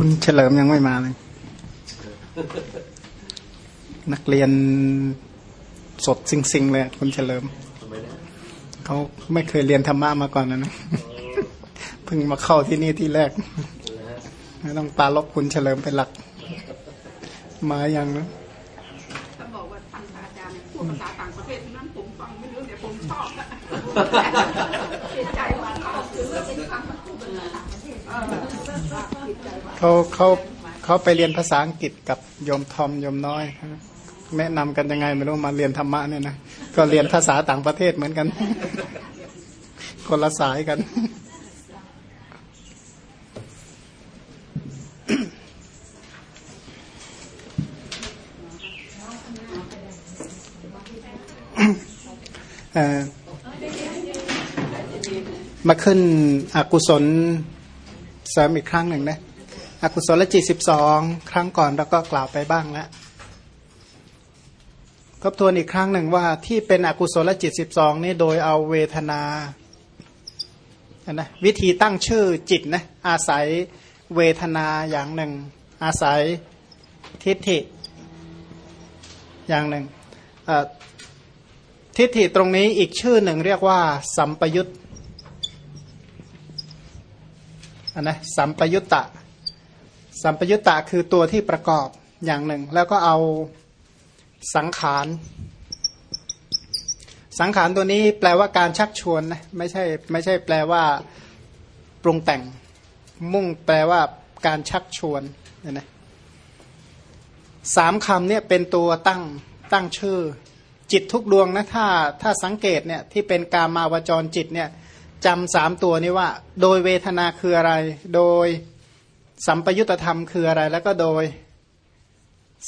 คุณเฉลิมยังไม่มาเลย นักเรียนสดสิงๆเลยอะคุณเฉลิมทำไมเนี่ยเขาไม่เคยเรียนธรรมะมาก่อนนะนะเพิ่งมาเข้าที่นี่ที่แรกนะฮะไม่ต้องปลาลบคุณเฉลิมเป็นหลัก มาอย่างนะถ้าบอกว่าท่านอาจารย์พูดภาษาต่างประเทศนั้นผมฟังไม่รู้แต่ผมชอบ เขาเขาเขาไปเรียนภาษาอังกฤษกับโยมทอมโยมน้อยแนะนำกันยังไงไม่รู้มาเรียนธรรมะเนี่ยนะก็เรียนภาษาต่างประเทศเหมือนกัน คนละสายกันเอ่อมาขึ้นอกุศลเสริมอีกครั้งหนึ่งนะ อกุศลจิตสิบสองครั้งก่อนเราก็กล่าวไปบ้างแล้วทบทวนอีกครั้งหนึ่งว่าที่เป็นอกุศลจิตสิบสองนี่โดยเอาเวทนานะวิธีตั้งชื่อจิตนะอาศัยเวทนาอย่างหนึ่ง อาศัยทิฏฐิอย่างหนึ่งทิฏฐิตรงนี้อีกชื่อหนึ่งเรียกว่า สัมปยุตอันนะสัมปยุตตะ สัมปยุตตะคือตัวที่ประกอบอย่างหนึ่ง แล้วก็เอาสังขาร สังขารตัวนี้แปลว่าการชักชวนนะไม่ใช่ไม่ใช่แปลว่าปรุงแต่ง มุ่งแปลว่าการชักชวนเนี่ยนะสามคำเนี่ยเป็นตัวตั้งตั้งชื่อ จิตทุกดวงนะถ้าถ้าสังเกตเนี่ยที่เป็นกามาวจรจิตเนี่ยจำสามตัวนี้ว่า โดยเวทนาคืออะไร โดย สัมปยุตธรรมคืออะไร แล้วก็โดย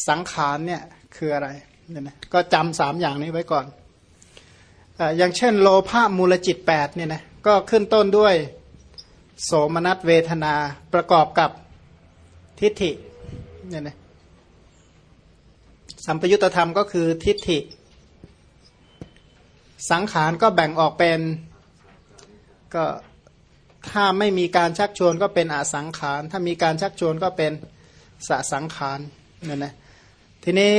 สังขารเนี่ยคืออะไรเนี่ยนะก็จำสามอย่างนี้ไว้ก่อนออย่างเช่น โลภะมูลจิตแปดเนี่ยนะก็ขึ้นต้นด้วยโสมนัสเวทนาประกอบกับทิฏฐิเนี่ยนะสัมปยุตธรรมก็คือทิฏฐิ สังขารก็แบ่งออกเป็นก็ ถ้าไม่มีการชักชวนก็เป็นอสังขาร ถ้ามีการชักชวนก็เป็นสสังขารเนี่ยนะทีนี้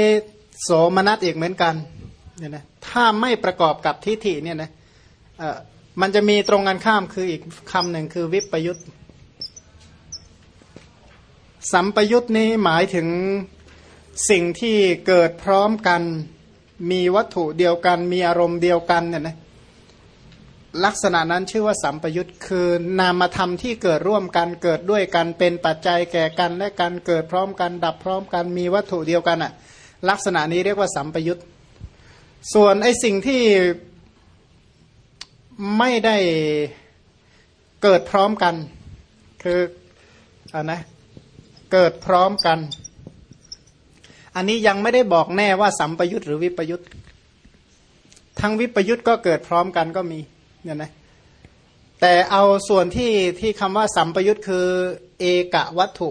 โสมนัสอีกเหมือนกันเนี่ยนะถ้าไม่ประกอบกับทิฏฐิเนี่ยนะเอ่อมันจะมีตรงกันข้ามคืออีกคำหนึ่งคือวิปยุตสัมปยุตนี้หมายถึงสิ่งที่เกิดพร้อมกัน มีวัตถุเดียวกัน มีอารมณ์เดียวกันเนี่ยนะ ลักษณะนั้นชื่อว่าสัมปยุตคือนามธรรมที่เกิดร่วมกันเกิดด้วยกันเป็นปัจจัยแก่กันและกันเกิดพร้อมกันดับพร้อมกันมีวัตถุเดียวกันอะลักษณะนี้เรียกว่าสัมปยุตส่วนไอสิ่งที่ไม่ได้เกิดพร้อมกัน คืออ่านะเกิดพร้อมกัน อันนี้ยังไม่ได้บอกแน่ว่าสัมปยุตหรือวิปยุตทั้งวิปยุตก็เกิดพร้อมกันก็มี เนี่ยนะแต่เอาส่วนที่ที่คำว่าสัมปยุตคือเอกวัตถุ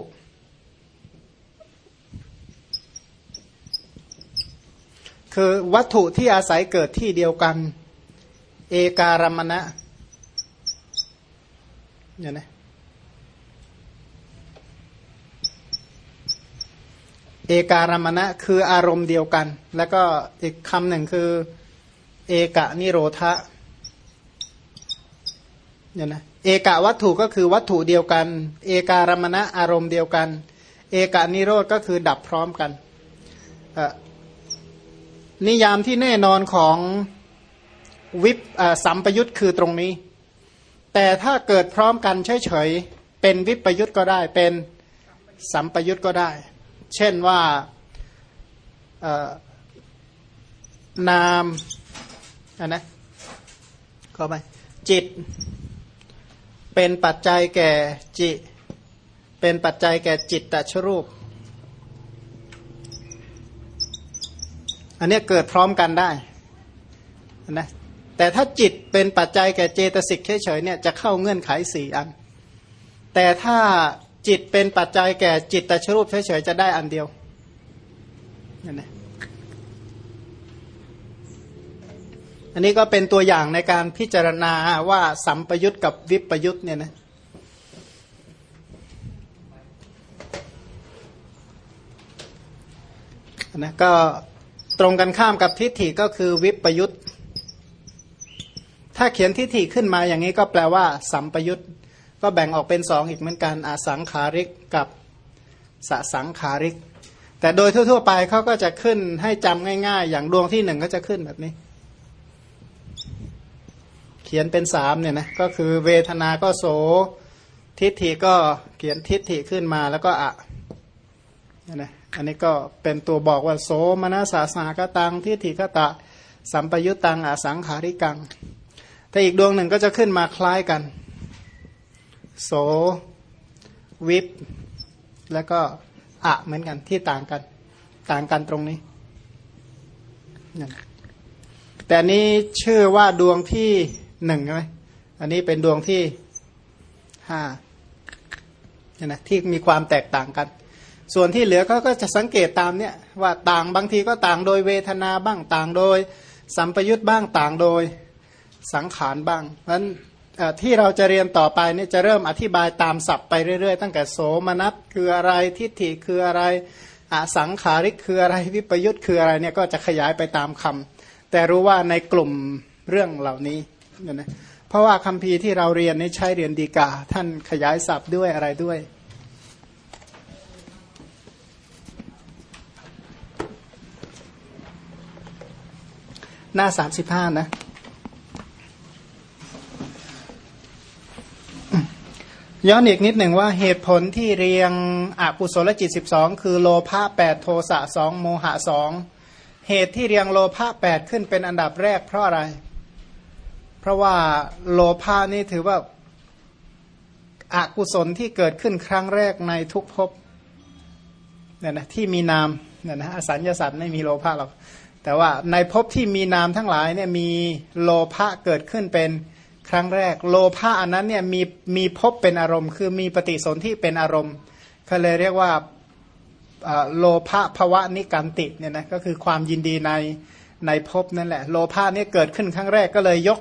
คือวัตถุที่อาศัยเกิดที่เดียวกัน เอการมณะเนี่ยนะเอการมณะคืออารมณ์เดียวกัน แล้วก็อีกคำหนึ่งคือ เอกะนิโรธะ เนี่ยนะเอกะวัตถุก็คือวัตถุเดียวกัน เอการมณะอารมณ์เดียวกัน เอกะนิโรธก็คือดับพร้อมกัน นิยามที่แน่นอนของวิปสัมปยุตคือตรงนี้ แต่ถ้าเกิดพร้อมกันเฉยๆเป็นวิปยุตก็ได้เป็นสัมปยุตก็ได้ เช่นว่านามอันนะเข้าไปจิต เป็นปัจจัยแก่จิ เป็นปัจจัยแก่จิตตชรูป อันนี้เกิดพร้อมกันได้นะแต่ถ้าจิตเป็นปัจจัยแก่เจตสิกเฉยๆเนี่ยจะเข้าเงื่อนไขสี่อัน แต่ถ้าจิตเป็นปัจจัยแก่จิตตชรูปเฉยๆจะได้อันเดียวนั่นนะ อันนี้ก็เป็นตัวอย่างในการพิจารณาว่าสัมปยุตกับวิปยุตเนี่ยนะนะก็ตรงกันข้ามกับทิฏฐิก็คือวิปยุตถ้าเขียนทิฏฐิขึ้นมาอย่างนี้ก็แปลว่า สัมปยุตก็แบ่งออกเป็นสองอีกเหมือนกันอาสังขาริกกับสสังขาริก แต่โดยทั่ว ๆ ไปเขาก็จะขึ้นให้จำง่าย ๆ อย่างดวงที่หนึ่งก็จะขึ้นแบบนี้ ขียนเป็นสามเนี่ยนะก็คือเวทนาก็โส ทิฏฐิก็เขียนทิฏฐิขึ้นมาแล้วก็อะนะอันนี้ก็เป็นตัวบอกว่าโสมนัสสาสากตังทิฏฐิกตะ สัมปยุตตังอสังขาริกัง แต่อีกดวงหนึ่งก็จะขึ้นมาคล้ายกัน โสวิปแล้วก็อะเหมือนกันที่ต่างกัน ต่างกันตรงนี้ แต่นี้ชื่อว่าดวงที่ หนึ่งใช่ไหมอันนี้เป็นดวงที่ห้าเนี่ยนะที่มีความแตกต่างกัน ส่วนที่เหลือเขาก็จะสังเกตตามเนี่ยว่าต่างบางทีก็ต่างโดยเวทนาบ้างต่างโดย สัมปยุตบ้างต่างโดยสังขารบ้างเพราะฉะนั้นที่เราจะเรียนต่อไปนี่จะเริ่มอธิบายตามศัพท์ไปเรื่อยๆ ตั้งแต่โสมนัสคืออะไรทิฏฐิคืออะไรอสังขาริกคืออะไรวิปยุตคืออะไรเนี่ยก็จะขยายไปตามคำแต่รู้ว่าในกลุ่มเรื่องเหล่านี้ เนี่ยนะเพราะว่าคำพีที่เราเรียนนี่ใช้เรียนดีกา ท่านขยายศัพท์ด้วยอะไรด้วย หน้าสามสิบห้านะย้อนอีกนิดหนึ่งว่าเหตุผลที่เรียงอกุศลจิตสิบสองคือโลภะแปดโทสะสองโมหะสองเหตุที่เรียงโลภะแปดขึ้นเป็นอันดับแรกเพราะอะไร เพราะว่าโลภะนี่ถือว่าอากุศลที่เกิดขึ้นครั้งแรกในทุกภพเนี่ยนะที่มีนามเนี่ยนะอสัญญาสัตว์ไม่มีโลภะหรอกแต่ว่าในภพที่มีนามทั้งหลายเนี่ยมีโลภะเกิดขึ้นเป็นครั้งแรก โลภะอันนั้นเนี่ยมีมีภพเป็นอารมณ์ คือมีปฏิสนธิเป็นอารมณ์เขาเลยเรียกว่าโลภะภวะนิการติเนี่ยนะก็คือความยินดีในในภพนั่นแหละ โลภะนี่เกิดขึ้นครั้งแรกก็เลยยก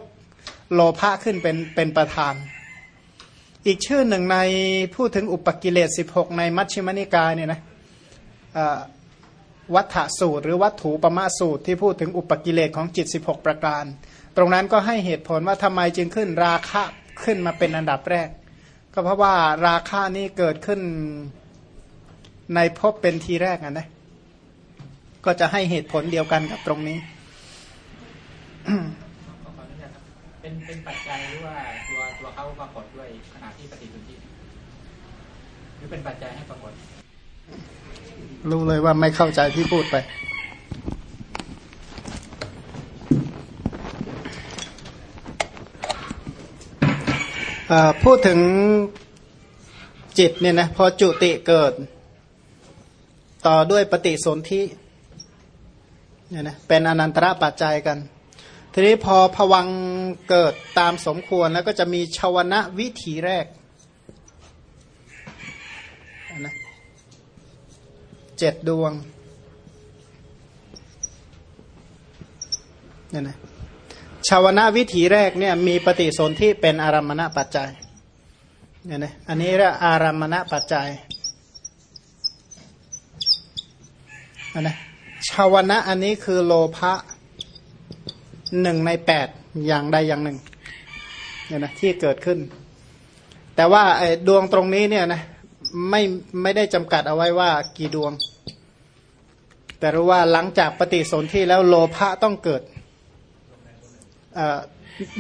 โลภะขึ้นเป็นเป็นประธาน อีกชื่อหนึ่งในพูดถึงอุปกิเลส 16 ในมัชฌิมนิกายเนี่ยนะวัฏสูตร หรือวัตถุปมาสูตรที่พูดถึงอุปกิเลสของจิต 16 ประการ ตรงนั้นก็ให้เหตุผลว่าทำไมจึงขึ้นราคะขึ้นมาเป็นอันดับแรก ก็เพราะว่าราคะนี้เกิดขึ้นในภพเป็นทีแรกนะก็จะให้เหตุผลเดียวกันกับตรงนี้ เป็นเป็นปัจจัยหรือว่าตัวตัวเขาปรากฏด้วยขณะที่ปฏิสนธิหรือเป็นปัจจัยให้ปรากฏ รู้เลยว่าไม่เข้าใจที่พูดไปพูดถึงจิตเนี่ยนะพอจุติเกิด ต่อด้วยปฏิสนธิเนี่ยนะเป็นอนันตระปัจจัยกัน ทีนี้พอผวังเกิดตามสมควรแล้วก็จะมีชาวนะวิถีแรกนะเจ็ดดวงเนี่ยนะชาวนาวิถีแรกเนี่ยมีปฏิสนธิเป็นอารมณปัจจัยเนี่ยนะอันนี้เรียกอารมณปัจจัยนะชาวนะอันนี้คือโลภะ หนึ่งในแปดอย่างใดอย่างหนึ่งเนี่ยนะที่เกิดขึ้น แต่ว่าไอ้ดวงตรงนี้เนี่ยนะไม่ไม่ได้จำกัดเอาไว้ว่ากี่ดวง แต่รู้ว่าหลังจากปฏิสนธิแล้วโลภะต้องเกิด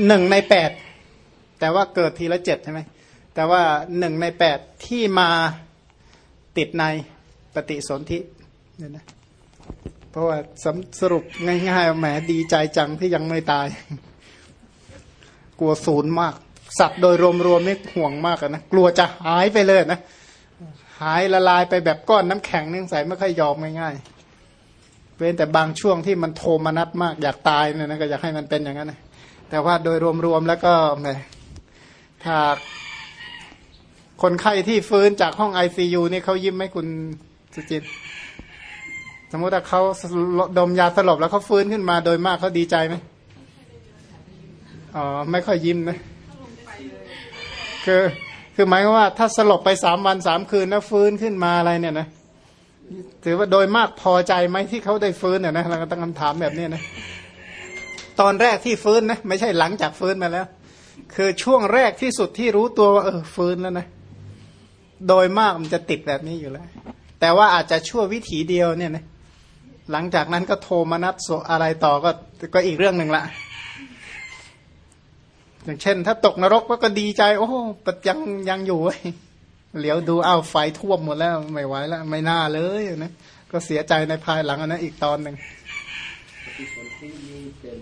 หนึ่งในแปดแต่ว่าเกิดทีละเจ็ดใช่ไหมแต่ว่าหนึ่งในแปดที่มาติดในปฏิสนธิเนี่ยนะ เพราะว่าสรุปง่ายๆแหมดีใจจังที่ยังไม่ตาย กลัวศูนย์มาก สัตว์โดยรวมๆนี่ห่วงมากนะกลัวจะหายไปเลยนะ หายละลายไปแบบก้อนน้ำแข็งนี่งใส่ไม่ค่อยยอมง่ายๆเว้นแต่บางช่วงที่มันโทมนัดมากอยากตายเนี่ยนะก็อยากให้มันเป็นอย่างนั้นนะแต่ว่าโดยรวมๆแล้วก็ไงถ้าคนไข้ที่ฟื้นจากห้องไอซียูนี่เขายิ้มไหมคุณสุจิต สมมติว่าเขาดมยาสลบแล้วเขาฟื้นขึ้นมาโดยมากเขาดีใจไหมอ๋อไม่ค่อยยิ้มนะคือคือหมายว่าถ้าสลบไปสามวันสามคืนแล้วฟื้นขึ้นมาอะไรเนี่ยนะถือว่าโดยมากพอใจไหมที่เขาได้ฟื้นเนี่ยนะเราก็ตั้งคำถามแบบนี้นะตอนแรกที่ฟื้นนะไม่ใช่หลังจากฟื้นมาแล้ว คือช่วงแรกที่สุดที่รู้ตัวว่าเออฟื้นแล้วนะโดยมากมันจะติดแบบนี้อยู่แล้ว แต่ว่าอาจจะชั่ววิถีเดียวเนี่ยนะ หลังจากนั้นก็โทรมานัดโซอะไรต่อก็ก็อีกเรื่องหนึ่งละอย่างเช่น ถ้าตกนรกก็ดีใจ โอ้ปัยังยังอยู่เว้ยเหลียวดูอ้าวไฟท่วมหมดแล้วไม่ไหวแล้ว ไม่น่าเลยนะก็เสียใจในภายหลังอันนั้นอีกตอนหนึ่งปฏิสนธินี้เป็น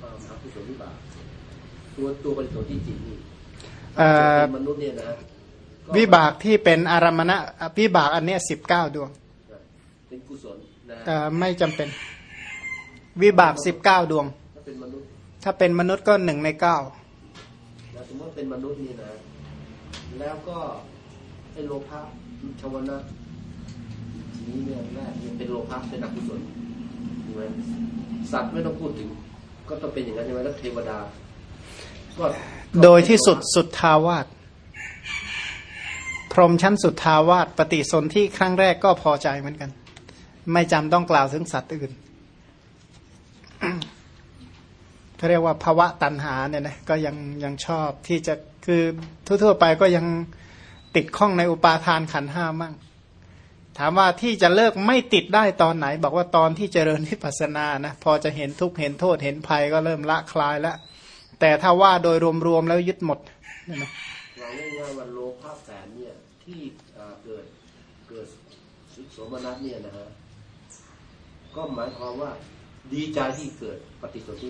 เอ่อมหากุศลวิบากตัวตัวปฏิสนธิจิตนี่เอ่อเป็นมนุษย์เนี่ยนะก็วิบากที่เป็นอารมณะวิบากอันเนี้สิบเก้าดวง เป็นกุศลนะเอ่อไม่จำเป็น วิบากสิบเก้าดวง ถ้าเป็นมนุษย์ ถ้าเป็นมนุษย์ก็หนึ่งในเก้านะสมมติว่าเป็นมนุษย์นี่นะ แล้วก็ไอ้โลภะชวนะทีนี้เนี่ยแรกยังเป็นโลภะเป็นอกุศลใช่ไหมสัตว์ไม่ต้องพูดถึง ก็ต้องเป็นอย่างนั้นใช่ไหมแล้วเทวดาก็ก็โดยที่สุดสุดทาวาสพรหมชั้นสุดทาวาสปฏิสนธิครั้งแรกก็พอใจเหมือนกัน ไม่จำต้องกล่าวถึงสัตว์อื่นเขาเรียกว่าภาวะตันหาเนี่ยนะก็ยังยังชอบที่จะคือทั่วๆไปก็ยังติดข้องในอุปาทานขันห้ามั่ง ถามว่าที่จะเลิกไม่ติดได้ตอนไหน บอกว่าตอนที่เจริญวิปัสสนานะพอจะเห็นทุกข์เห็นโทษเห็นภัยก็เริ่มละคลายแล้วแต่ถ้าว่าโดยรวมๆแล้วยึดหมดเนี่ยนะเราง่ายๆว่าโลภะแสนเนี่ยที่เกิดเกิดโสมนัสเนี่ยนะฮะ ก็หมายความว่าดีใจที่เกิดปฏิสนธิ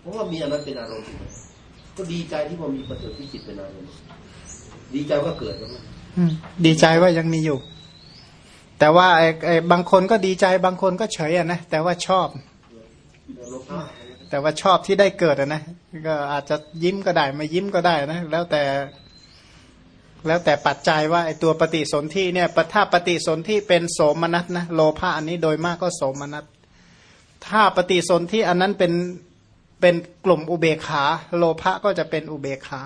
เพราะว่ามีอันนั้นเป็นอารมณ์ถูกไหมก็ดีใจที่มันมีปฏิสนธิจิตเป็นอารมณ์ดีใจว่าเกิดแล้วมันอืมดีใจว่ายังมีอยู่ แต่ว่าไอ้ไอ้บางคนก็ดีใจบางคนก็เฉยอะนะแต่ว่าชอบโลภะแต่ว่าชอบที่ได้เกิดอะนะก็อาจจะยิ้มก็ได้ไม่ยิ้มก็ได้นะแล้วแต่ แล้วแต่ปัจจัยว่าไอ้ตัวปฏิสนธิเนี่ยปถ้าปฏิสนธิเป็นโสมนัสนะโลภะอันนี้โดยมากก็โสมนัสถ้าปฏิสนธิอันนั้นเป็นเป็นกลุ่มอุเบกขา โลภะก็จะเป็นอุเบกขา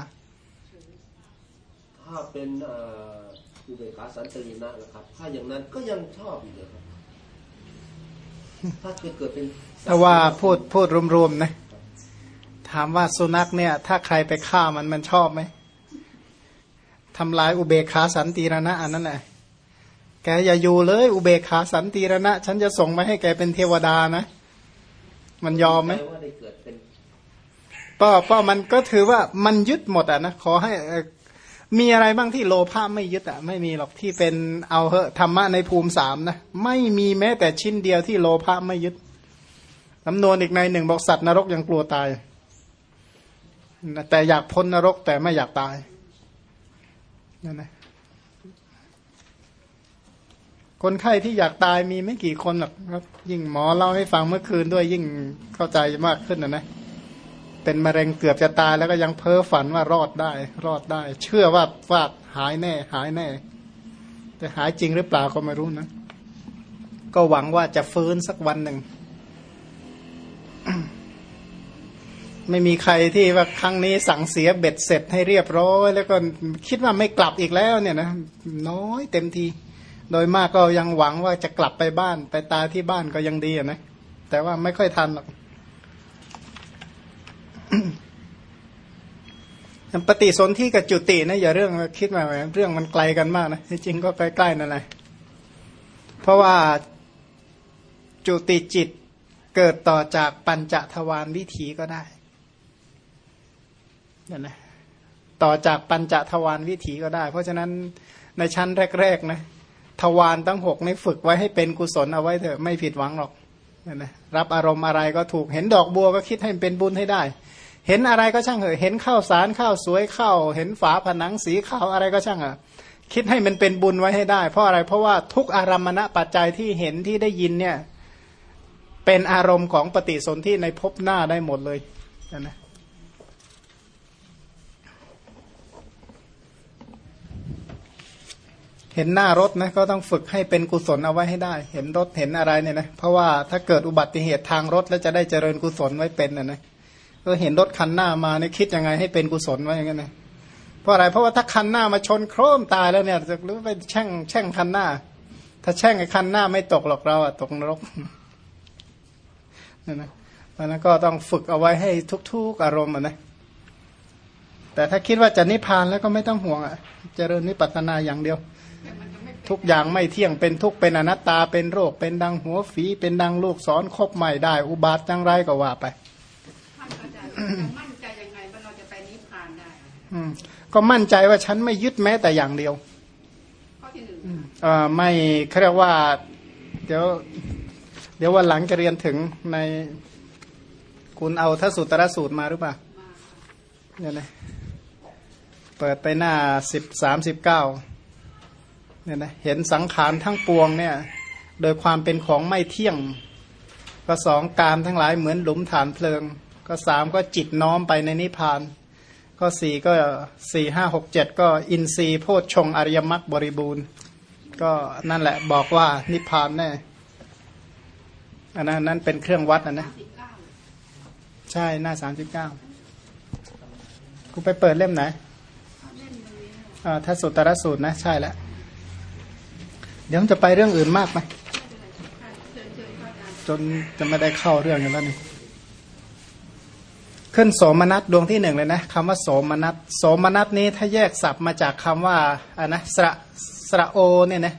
ถ้าเป็นเอ่ออุเบกขาสันตินะนะครับ ถ้าอย่างนั้นก็ยังชอบอยู่เลยครับถ้าเกิดเกิดเป็นแต่ว่าพูดพูดรวมๆนะถามว่าสุนัขเนี่ย ถ้าใครไปฆ่ามันมันชอบไหม ทำลายอุเบกขาสันติรณะอันนั้นแหละแกอย่าอยู่เลยอุเบกขาสันติรณะ ฉันจะส่งมาให้แกเป็นเทวดานะ มันยอมไหมว่าได้เกิดเป็นก็ก็มันก็ถือว่ามันยึดหมดอะนะขอให้เอ่อมีอะไรบ้างที่โลภะไม่ยึดอะ ไม่มีหรอกที่เป็นเอาเหอะธรรมะในภูมิสามนะไม่มีแม้แต่ชิ้นเดียวที่โลภะไม่ยึดจำนวนอีกในหนึ่งบอกสัตว์นรกยังกลัวตายแต่อยากพ้นนรกแต่ไม่อยากตาย นั่นนะคนไข้ที่อยากตายมีไม่กี่คนหรอกครับ ยิ่งหมอเล่าให้ฟังเมื่อคืนด้วยยิ่งเข้าใจมากขึ้นนะนะเป็นมะเร็งเกือบจะตายแล้วก็ยังเพ้อฝันว่ารอดได้ รอดได้ เชื่อว่าว่าหายแน่ หายแน่ แต่หายจริงหรือเปล่าก็ไม่รู้นะ ก็หวังว่าจะฟื้นสักวันหนึ่ง ไม่มีใครที่ว่าครั้งนี้สั่งเสียเบ็ดเสร็จให้เรียบร้อย แล้วก็คิดว่าไม่กลับอีกแล้วเนี่ยนะน้อยเต็มที โดยมากก็ยังหวังว่าจะกลับไปบ้าน ไปตายที่บ้านก็ยังดีนะแต่ว่าไม่ค่อยทันหรอกปฏิสนธิกับจุตินะอย่าเรื่องคิดมาเรื่องมันไกลกันมากนะที่จริงก็ใกล้ๆนั่นแหละเพราะว่าจุติจิตเกิดต่อจากปัญจทวารวิถีก็ได้ นั่นนะต่อจากปัญจทวารวิถีก็ได้ เพราะฉะนั้นในชั้นแรกๆนะทวารตั้งหกนี่ฝึกไว้ให้เป็นกุศลเอาไว้เถอะไม่ผิดหวังหรอกนั่นนะรับอารมณ์อะไรก็ถูกเห็นดอกบัวก็คิดให้มันเป็นบุญให้ได้ เห็นอะไรก็ช่างเถอะเห็นข้าวสารข้าวสวยข้าวเห็นฝาผนังสีขาวอะไรก็ช่างเถอะคิดให้มันเป็นบุญไว้ให้ได้ เพราะอะไรเพราะว่าทุกอารมณะปัจจัยที่เห็นที่ได้ยินเนี่ยเป็นอารมณ์ของปฏิสนธิในภพหน้าได้หมดเลยนะนะเห็นหน้ารถนะก็ต้องฝึกให้เป็นกุศลเอาไว้ให้ได้ เห็นรถเห็นอะไรเนี่ยนะเพราะว่าถ้าเกิดอุบัติเหตุทางรถแล้วจะได้เจริญกุศลไว้เป็นนะนะก็เห็นรถคันหน้ามาเนี่ยคิดยังไงให้เป็นกุศลไว้อย่างนั้นนะเพราะอะไรเพราะว่าถ้าคันหน้ามาชนโครมตายแล้วเนี่ยจะรู้ไปแช่งแช่งคันหน้า ถ้าแช่งไอ้คันหน้าไม่ตกหรอกเราอะตกนรกนั่นนะเพราะนั้นก็ต้องฝึกเอาไว้ให้ทุก ๆ อารมณ์นะแต่ถ้าคิดว่าจะนิพพานแล้วก็ไม่ต้องห่วงอะเจริญนิพพานาอย่างเดียว ทุกอย่างไม่เที่ยงเป็นทุกข์เป็นอนัตตาเป็นโรค เป็นดังหัวฝี เป็นดังลูกศรคบใหม่ได้ อุบาทจังไรก็ว่าไปท่านอาจารย์จะมั่นใจยังไงว่าเราจะไปนิพพานได้อืมก็มั่นใจว่าฉันไม่ยึดแม้แต่อย่างเดียวข้อที่หนึ่งเอ่อไม่เขาเรียกว่า เดี๋ยว เดี๋ยววันหลังจะเรียนถึงในคุณเอาทสุตรสูตรมาหรือเปล่ามาเนี่ยนะเปิดไปหน้าสิบสามสิบเก้า เนี่ยนะเห็นสังขารทั้งปวงเนี่ยโดยความเป็นของไม่เที่ยง ก็สองกามทั้งหลายเหมือนหลุมฐานเพลิง ก็สามก็จิตน้อมไปในนิพพาน ก็สี่ก็สี่ห้าหกเจ็ดก็อินทรีย์โพชฌงค์อริยมรรคบริบูรณ์ ก็นั่นแหละบอกว่านิพพานแน่อันนั้นนั้นเป็นเครื่องวัดนะนะใช่หน้าสามสิบเก้ากูไปเปิดเล่มไหนเล่นตรงนี้นะอ่าทศสุตรสูตรนะ ใช่แล้ว เดี๋ยวมันจะไปเรื่องอื่นมากไหมจารย์จนจะไม่ได้เข้าเรื่องกันแล้วนี่ขึ้นโสมนัสดวงที่หนึ่งเลยนะคำว่าโสมนัสโสมนัสนี้ถ้าแยกศัพท์มาจากคำว่าอ่านะสระสระโอเนี่ยนะ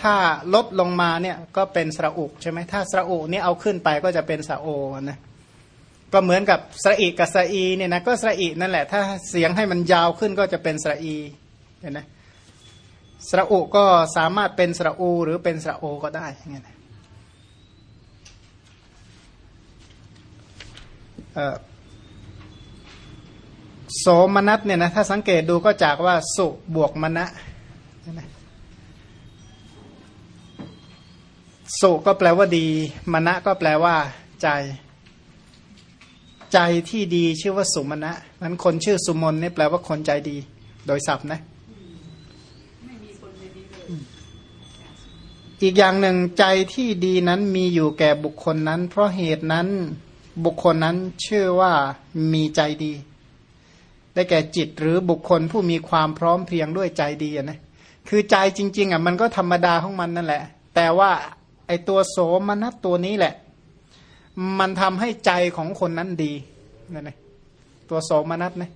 ถ้าลดลงมาเนี่ยก็เป็นสระอุใช่ไหมถ้าสระอุนี่เอาขึ้นไปก็จะเป็นสระโอนะก็เหมือนกับสระอีกับสระอีเนี่ยนะก็สระอีนั่นแหละ ถ้าเสียงให้มันยาวขึ้นก็จะเป็นสระอีเห็นไหม สระอุก็สามารถเป็นสระอูหรือเป็นสระโอก็ได้ย่างเงี้ยนะเอ่อโสมนัสเนี่ยนะถ้าสังเกตดูก็จากว่าสุบวกมณะสุก็แปลว่าดี มณะก็แปลว่า ใจ ใจที่ดีชื่อว่าสุมณะนั้นคนชื่อสุมนเนี่ยแปลว่าคนใจดี โดยศัพท์นะม่มีคนในนี้เลย อีกอย่างหนึ่งใจที่ดีนั้นมีอยู่แก่บุคคลนั้น เพราะเหตุนั้นบุคคลนั้นเชื่อว่ามีใจดี ได้แก่จิตหรือบุคคลผู้มีความพร้อมเพรียงด้วยใจดีนะคือใจจริง ๆอะมันก็ธรรมดาของมันนั่นแหละ แต่ว่าไอตัวโสมนัสตัวนี้แหละ มันทำให้ใจของคนนั้นดีนั่นเองตัวโสมนัสนะ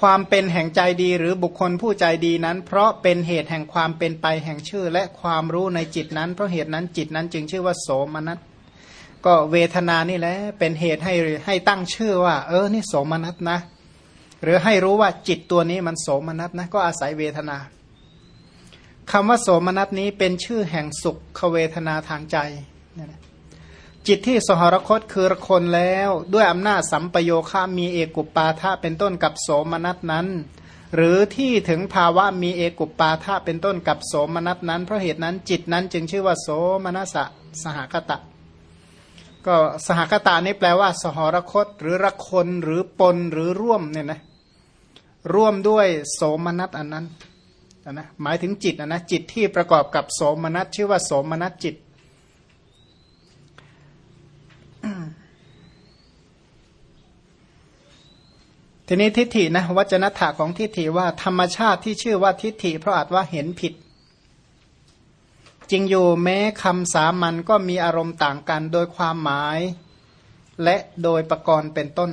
ความเป็นแห่งใจดีหรือบุคคลผู้ใจดีนั้น เพราะเป็นเหตุแห่งความเป็นไปแห่งชื่อ และความรู้ในจิตนั้น เพราะเหตุนั้นจิตนั้นจึงชื่อว่าโสมนัสก็เวทนานี่แหละเป็นเหตุให้ให้ตั้งชื่อว่า เออนี่โสมนัสนะ หรือให้รู้ว่าจิตตัวนี้มันโสมนัสนะก็อาศัยเวทนาคำว่าโสมนัสนี้เป็นชื่อแห่งสุขเวทนาทางใจนี่ยนะ จิตที่สหรคตคือรคนแล้ว ด้วยอำนาจสัมปโยคะมีเอกุปปาทะเป็นต้นกับโสมนัสนั้น หรือที่ถึงภาวะมีเอกุปปาทะเป็นต้นกับโสมนัสนั้น เพราะเหตุนั้นจิตนั้นจึงชื่อว่าโสมนัสสหคตะ ก็สหคตานี่แปลว่า สหรคต หรือรคนหรือปนหรือร่วมเนี่ยนะร่วมด้วยโสมนัสอันนั้นนะหมายถึงจิตนะนะจิตที่ประกอบกับโสมนัสชื่อว่าโสมนัสจิต ทีนี้ทิฏฐินะวัจนถาของทิฏฐิว่าธรรมชาติที่ชื่อว่าทิฏฐิ เพราะอาจว่าเห็นผิด จริงอยู่แม้คำสามัญก็มีอารมณ์ต่างกันโดยความหมาย และโดยประกรณ์เป็นต้น